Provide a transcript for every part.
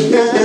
Oh,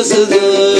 Yazdım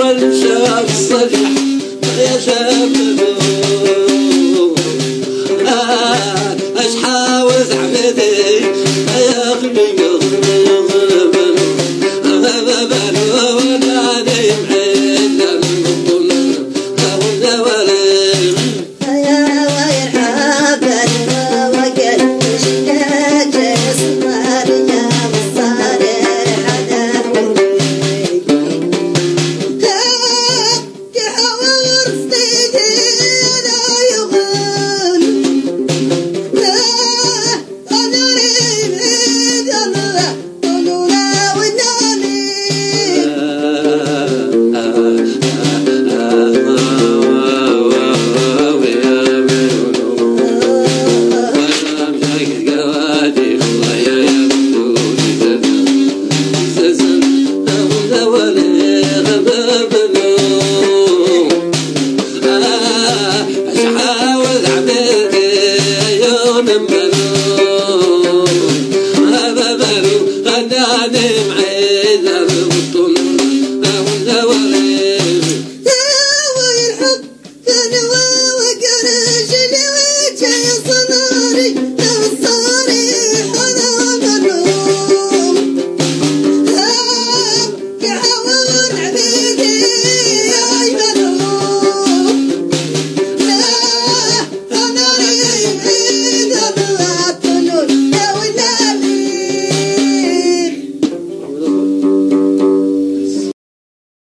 جيس والشاب صلح يا شباب. Jerusalem